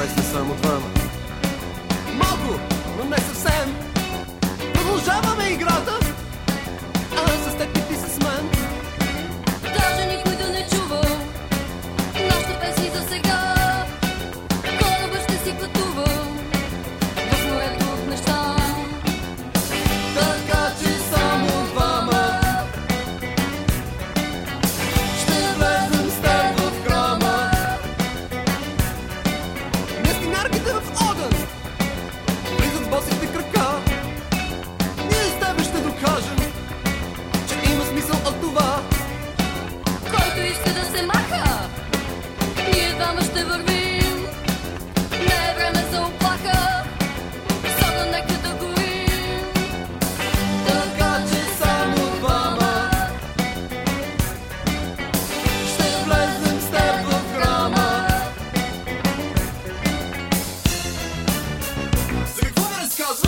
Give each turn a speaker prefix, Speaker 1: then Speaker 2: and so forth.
Speaker 1: mais pensamos drama. Malco, no Mestre Sam,